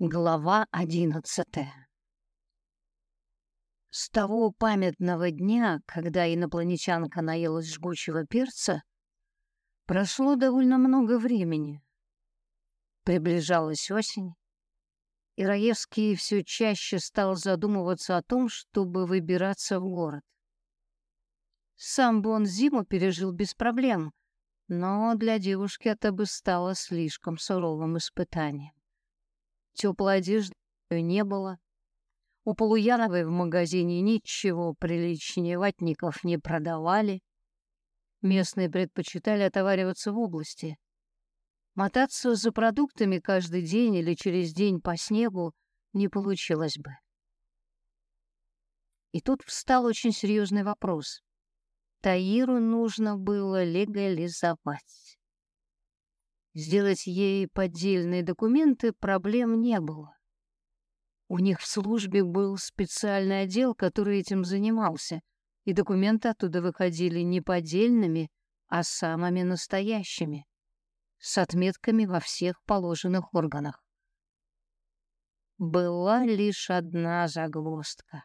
Глава одиннадцатая С того памятного дня, когда инопланетянка наелась жгучего перца, прошло довольно много времени. Приближалась осень, и Раевский все чаще стал задумываться о том, чтобы выбираться в город. Сам бы он зиму пережил без проблем, но для девушки это бы стало слишком суровым испытанием. Теплой одежды не было. У Полуяновой в магазине ничего приличнее ватников не продавали. Местные предпочитали отовариваться в области. Мотаться за продуктами каждый день или через день по снегу не получилось бы. И тут встал очень серьезный вопрос. Таиру нужно было легализовать. Сделать ей поддельные документы проблем не было. У них в службе был специальный отдел, который этим занимался, и документы оттуда выходили не поддельными, а самыми настоящими, с отметками во всех положенных органах. Была лишь одна загвоздка.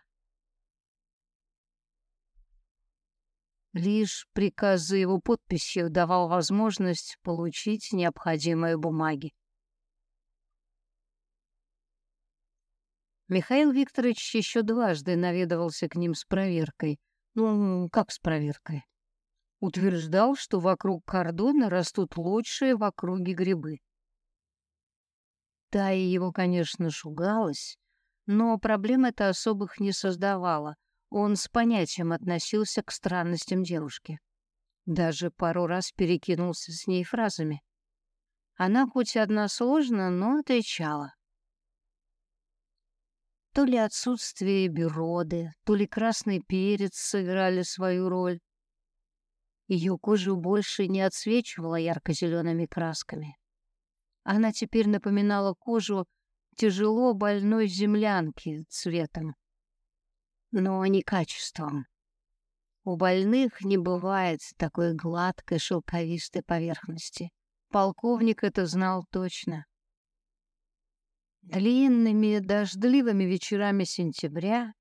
Лишь приказ за его подписью давал возможность получить необходимые бумаги. Михаил Викторович еще дважды наведывался к ним с проверкой. Ну, как с проверкой? Утверждал, что вокруг кордона растут лучшие в округе грибы. И его, конечно, шугалась, но проблем это особых не создавала. Он с понятием относился к странностям девушки. Даже пару раз перекинулся с ней фразами. Она хоть односложно, но отвечала. То ли отсутствие бироды, то ли красный перец сыграли свою роль. Ее кожу больше не отсвечивала ярко-зелеными красками. Она теперь напоминала кожу тяжело больной землянки цветом но не качеством. У больных не бывает такой гладкой шелковистой поверхности. Полковник это знал точно. Длинными дождливыми вечерами сентября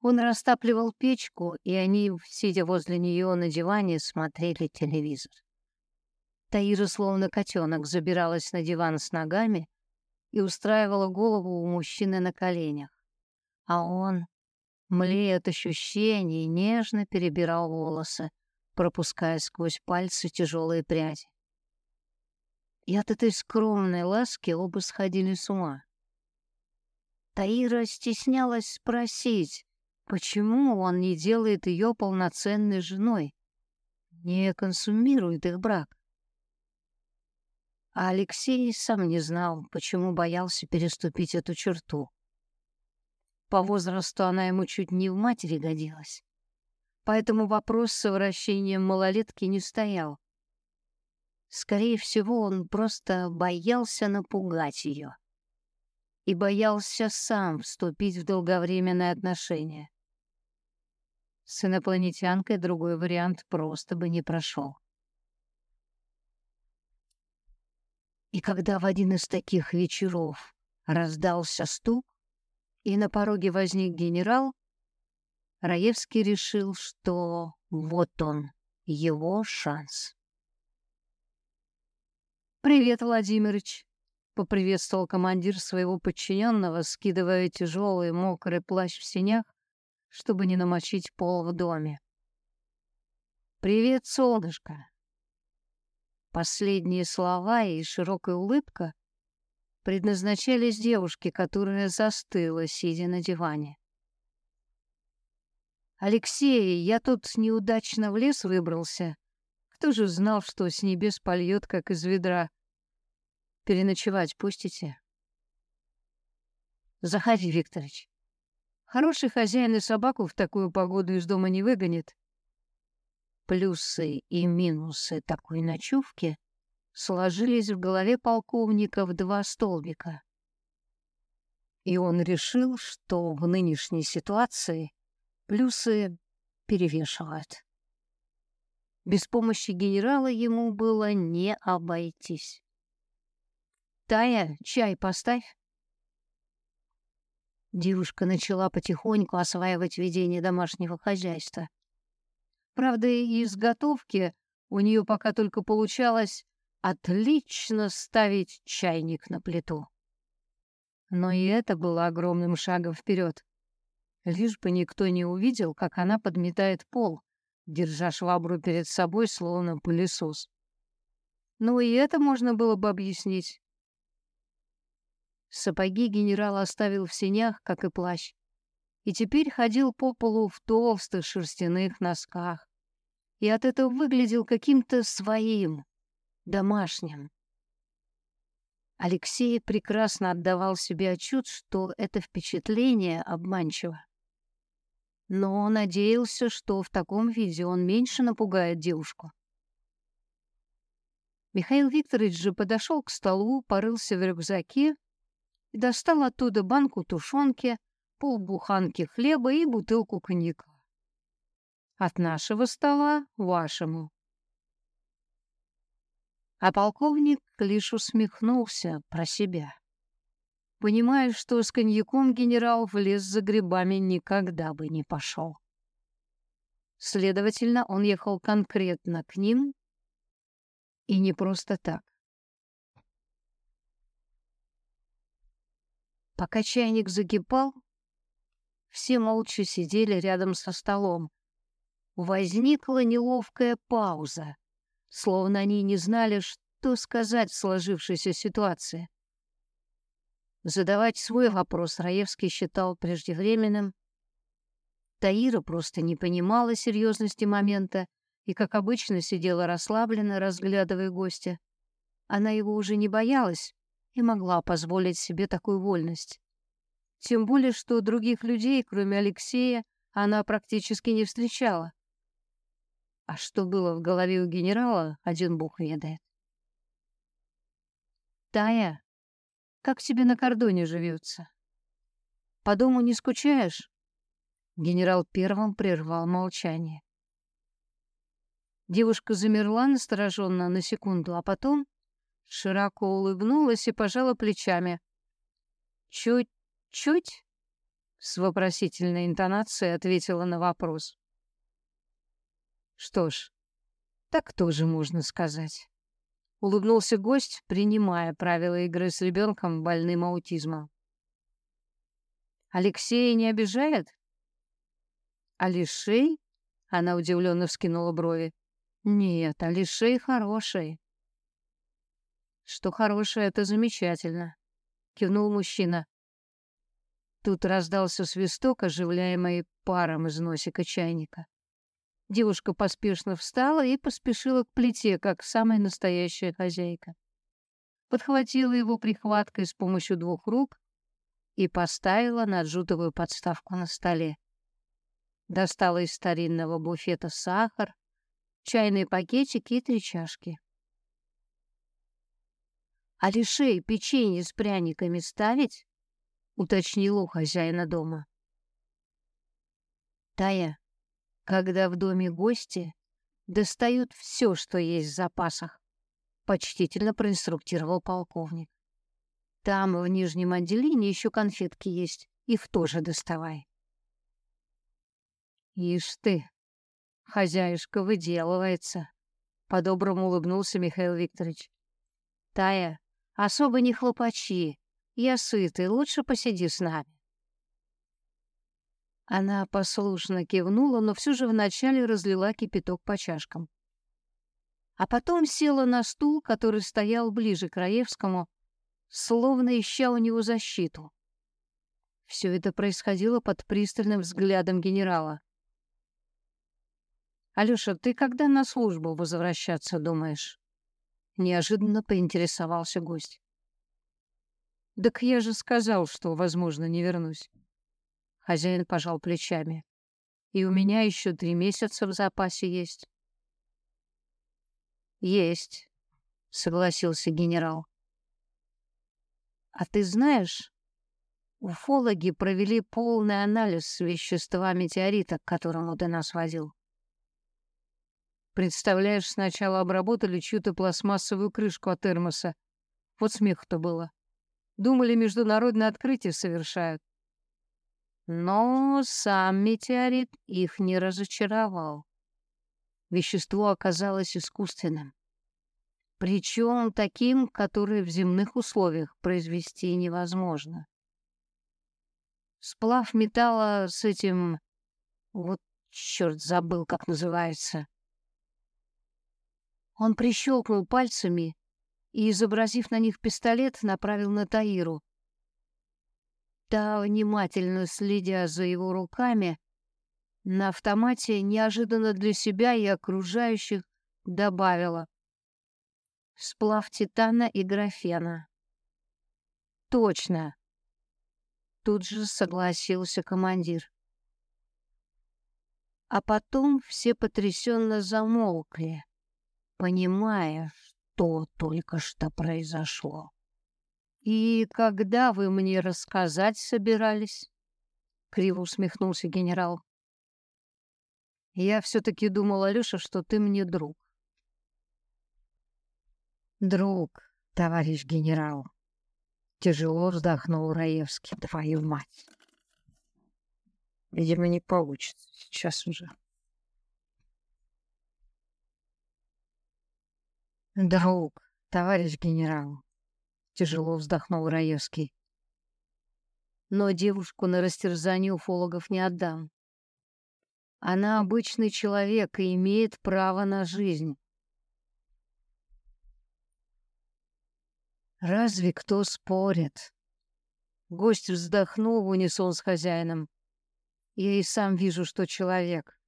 он растапливал печку, и они, сидя возле нее на диване, смотрели телевизор. Таира, словно котенок, забиралась на диван с ногами и устраивала голову у мужчины на коленях. А он Млея от ощущений, нежно перебирал волосы, пропуская сквозь пальцы тяжелые пряди. И от этой скромной ласки оба сходили с ума. Таира стеснялась спросить, почему он не делает ее полноценной женой, не консумирует их брак. А Алексей сам не знал, почему боялся переступить эту черту. По возрасту она ему чуть не в матери годилась. Поэтому вопрос с совращением малолетки не стоял. Скорее всего, он просто боялся напугать ее. И боялся сам вступить в долговременные отношения. С инопланетянкой другой вариант просто бы не прошел. И когда в один из таких вечеров раздался стук, и на пороге возник генерал, Раевский решил, что вот он, его шанс. «Привет, Владимирыч!» — поприветствовал командир своего подчиненного, скидывая тяжелый мокрый плащ в синях, чтобы не намочить пол в доме. «Привет, солнышко!» Последние слова и широкая улыбка предназначались девушке, которая застыла, сидя на диване. «Алексей, я тут неудачно в лес выбрался. Кто же знал, что с небес польет, как из ведра? Переночевать пустите?» «Заходи, Викторович. Хороший хозяин и собаку в такую погоду из дома не выгонит». Плюсы и минусы такой ночевки — сложились в голове полковника в два столбика. И он решил, что в нынешней ситуации плюсы перевешивают. Без помощи генерала ему было не обойтись. «Тая, чай поставь!» Девушка начала потихоньку осваивать ведение домашнего хозяйства. Правда, и из у нее пока только получалось отлично ставить чайник на плиту. Но и это было огромным шагом вперед. Лишь бы никто не увидел, как она подметает пол, держа швабру перед собой, словно пылесос. Ну и это можно было бы объяснить. Сапоги генерал оставил в сенях, как и плащ, и теперь ходил по полу в толстых шерстяных носках. И от этого выглядел каким-то своим, домашним. Алексей прекрасно отдавал себе отчет, что это впечатление обманчиво. Но он надеялся, что в таком виде он меньше напугает девушку. Михаил Викторович же подошел к столу, порылся в рюкзаке и достал оттуда банку тушенки, полбуханки хлеба и бутылку коньяка. От нашего стола вашему. А полковник лишь усмехнулся про себя, понимая, что с коньяком генерал в лес за грибами никогда бы не пошел. Следовательно, он ехал конкретно к ним и не просто так. Пока чайник закипал, все молча сидели рядом со столом. Возникла неловкая пауза, словно они не знали, что сказать в сложившейся ситуации. Задавать свой вопрос Раевский считал преждевременным. Таира просто не понимала серьезности момента и, как обычно, сидела расслабленно, разглядывая гостя. Она его уже не боялась, и могла позволить себе такую вольность. Тем более, что других людей, кроме Алексея, она практически не встречала. А что было в голове у генерала, один бог ведает. «Тая, как тебе на кордоне живется? По дому не скучаешь?» Генерал первым прервал молчание. Девушка замерла настороженно на секунду, а потом Широко улыбнулась и пожала плечами. «Чуть-чуть?» — с вопросительной интонацией ответила на вопрос. «Что ж, так тоже можно сказать». Улыбнулся гость, принимая правила игры с ребенком больным аутизмом. «Алексея не обижает?» «Алишей?» — она удивленно вскинула брови. «Нет, Алишей хороший. Что хорошее, это замечательно, кивнул мужчина. Тут раздался свисток, оживляемый паром из носика чайника. Девушка поспешно встала и поспешила к плите, как самая настоящая хозяйка. Подхватила его прихваткой с помощью двух рук и поставила на джутовую подставку на столе. Достала из старинного буфета сахар, чайные пакетики и три чашки. «А лишей печенье с пряниками ставить?» — уточнил у хозяина дома. «Тая, когда в доме гости, достают все, что есть в запасах», — почтительно проинструктировал полковник. «Там, в нижнем отделении, еще конфетки есть, их тоже доставай». «Ишь ты, хозяюшка выделывается», — по-доброму улыбнулся Михаил Викторович. «Тая, Особо не хлопачи. Я сытый, лучше посиди с нами. Она послушно кивнула, но все же вначале разлила кипяток по чашкам. А потом села на стул, который стоял ближе к Раевскому, словно ища у него защиту. Все это происходило под пристальным взглядом генерала. «Алёша, ты когда на службу возвращаться думаешь?» Неожиданно поинтересовался гость. «Так я же сказал, что, возможно, не вернусь». Хозяин пожал плечами. «И у меня еще три месяца в запасе есть». «Есть», — согласился генерал. «А ты знаешь, уфологи провели полный анализ вещества метеорита, к которому ты нас водил. Представляешь, сначала обработали чью-то пластмассовую крышку от термоса. Вот смех-то было. Думали, международное открытие совершают. Но сам метеорит их не разочаровал. Вещество оказалось искусственным. Причем таким, которое в земных условиях произвести невозможно. Сплав металла с этим... Вот черт забыл, как называется. Он прищелкнул пальцами и, изобразив на них пистолет, направил на Таиру. Та, внимательно следя за его руками, на автомате неожиданно для себя и окружающих добавила «Сплав титана и графена». «Точно!» Тут же согласился командир. А потом все потрясенно замолкли, понимая, что только что произошло. «И когда вы мне рассказать собирались?» — криво усмехнулся генерал. «Я все-таки думал, Алеша, что ты мне друг». «Друг, товарищ генерал», — тяжело вздохнул Раевский. «Твою мать!» «Видимо, не получится сейчас уже». «Друг, товарищ генерал», — тяжело вздохнул Раевский. «Но девушку на растерзание уфологов не отдам. Она обычный человек и имеет право на жизнь». «Разве кто спорит?» Гость вздохнул в унисон с хозяином. «Я и сам вижу, что человек.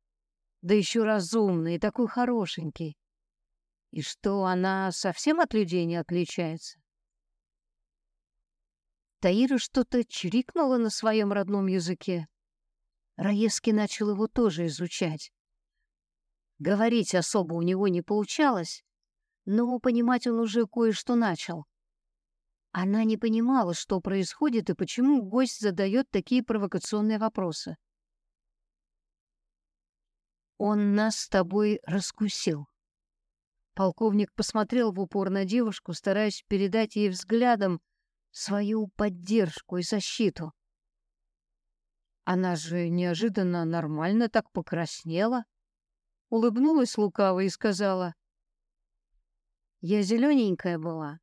Да еще разумный и такой хорошенький. И что, она совсем от людей не отличается? Таира что-то чирикнула на своем родном языке. Раевский начал его тоже изучать. Говорить особо у него не получалось, но понимать он уже кое-что начал. Она не понимала, что происходит и почему гость задает такие провокационные вопросы. «Он нас с тобой раскусил», Полковник посмотрел в упор на девушку, стараясь передать ей взглядом свою поддержку и защиту. Она же неожиданно нормально так покраснела, улыбнулась лукаво и сказала, «Я зелененькая была».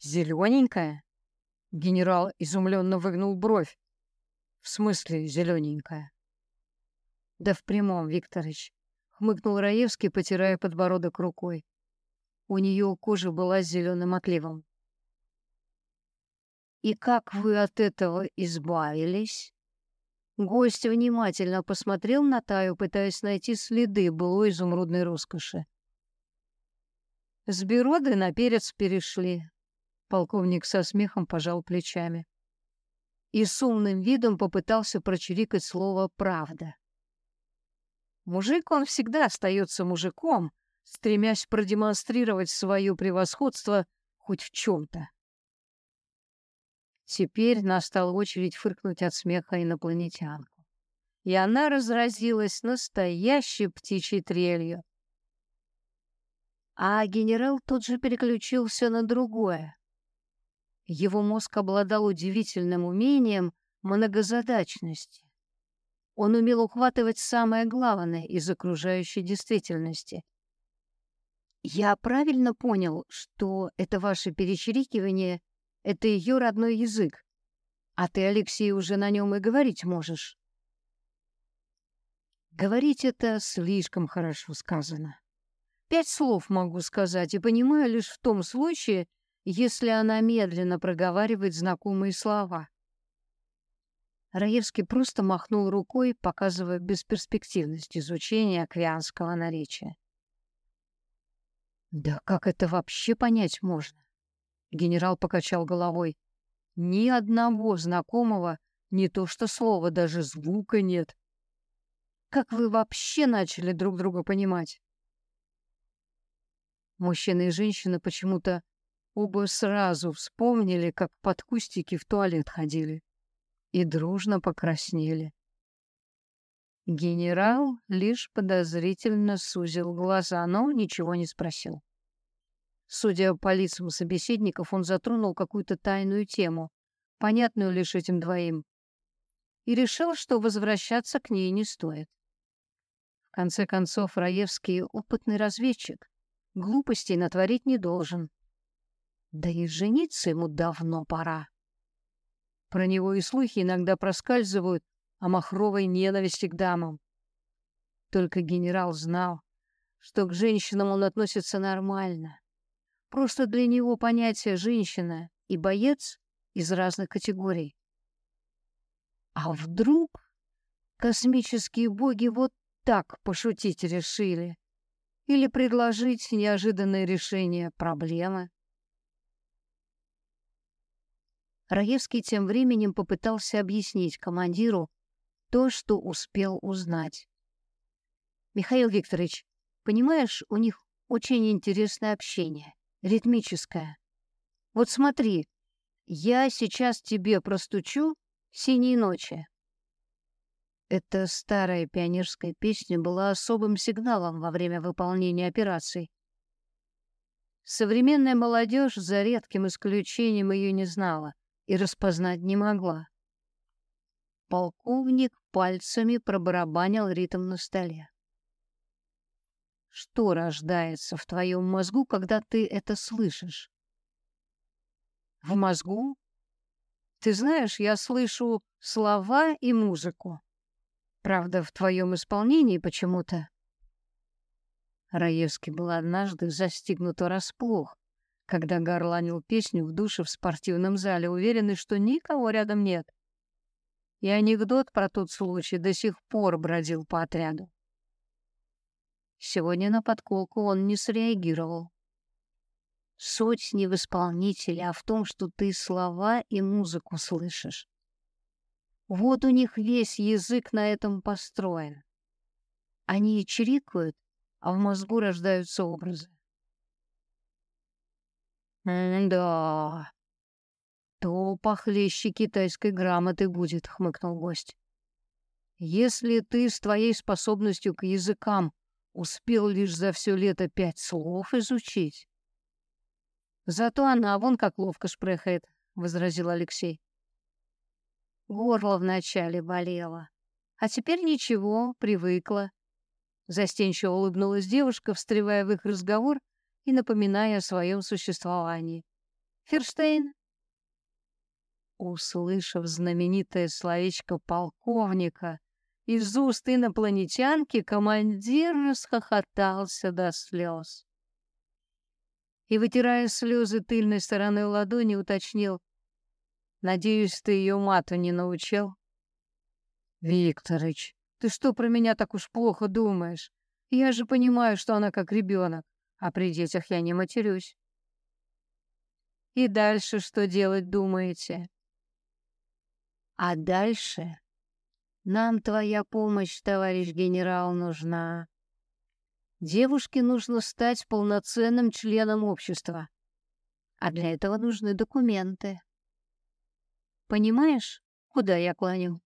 «Зелененькая?» Генерал изумленно выгнул бровь. «В смысле зелененькая?» «Да в прямом, Викторович хмыкнул Раевский, потирая подбородок рукой. У нее кожа была зеленым отливом. «И как вы от этого избавились?» Гость внимательно посмотрел на Таю, пытаясь найти следы былой изумрудной роскоши. С Бероды на перец перешли. Полковник со смехом пожал плечами. И с умным видом попытался прочирикать слово «правда». Мужик, он всегда остается мужиком, стремясь продемонстрировать свое превосходство хоть в чем-то. Теперь настала очередь фыркнуть от смеха инопланетянку. И она разразилась настоящей птичьей трелью. А генерал тут же переключился на другое. Его мозг обладал удивительным умением многозадачности. Он умел ухватывать самое главное из окружающей действительности. Я правильно понял, что это ваше перечерикивание — это ее родной язык, а ты, Алексей, уже на нем и говорить можешь. Говорить это слишком хорошо сказано. Пять слов могу сказать и понимаю лишь в том случае, если она медленно проговаривает знакомые слова. Раевский просто махнул рукой, показывая бесперспективность изучения аквианского наречия. «Да как это вообще понять можно?» Генерал покачал головой. «Ни одного знакомого, не то что слова, даже звука нет. Как вы вообще начали друг друга понимать?» Мужчина и женщина почему-то оба сразу вспомнили, как под кустики в туалет ходили и дружно покраснели. Генерал лишь подозрительно сузил глаза, но ничего не спросил. Судя по лицам собеседников, он затронул какую-то тайную тему, понятную лишь этим двоим. и решил, что возвращаться к ней не стоит. В конце концов, Раевский опытный разведчик, глупостей натворить не должен. Да и жениться ему давно пора. Про него и слухи иногда проскальзывают о махровой ненависти к дамам. Только генерал знал, что к женщинам он относится нормально. Просто для него понятие «женщина» и «боец» из разных категорий. А вдруг космические боги вот так пошутить решили? Или предложить неожиданное решение проблемы? Раевский тем временем попытался объяснить командиру то, что успел узнать. «Михаил Викторович, понимаешь, у них очень интересное общение, ритмическое. Вот смотри, я сейчас тебе простучу «Синие ночи». Эта старая пионерская песня была особым сигналом во время выполнения операций. Современная молодежь, за редким исключением, ее не знала и распознать не могла. Полковник пальцами пробарабанил ритм на столе. Что рождается в твоем мозгу, когда ты это слышишь? В мозгу? Ты знаешь, я слышу слова и музыку. Правда, в твоем исполнении почему-то. Раевский был однажды застигнут врасплох, когда горланил песню в душе в спортивном зале, уверенный, что никого рядом нет. И анекдот про тот случай до сих пор бродил по отряду. Сегодня на подколку он не среагировал. Суть не в исполнителе, а в том, что ты слова и музыку слышишь. Вот у них весь язык на этом построен. Они чирикают, а в мозгу рождаются образы. «Да, то похлеще китайской грамоты будет», — хмыкнул гость. «Если ты с твоей способностью к языкам успел лишь за все лето пять слов изучить...» «Зато она вон как ловко шпрехает», — возразил Алексей. Горло вначале болело, а теперь ничего, привыкла. Застенчиво улыбнулась девушка, встревая в их разговор и напоминая о своем существовании. «Ферштейн?» Услышав знаменитое словечко полковника из уст инопланетянки, командир расхохотался до слез. И, вытирая слезы тыльной стороной ладони, уточнил. «Надеюсь, ты ее мату не научил?» «Викторыч, ты что про меня так уж плохо думаешь? Я же понимаю, что она как ребенок а при детях я не матерюсь. И дальше что делать думаете? А дальше нам твоя помощь, товарищ генерал, нужна. Девушке нужно стать полноценным членом общества. А для этого нужны документы. Понимаешь, куда я клоню?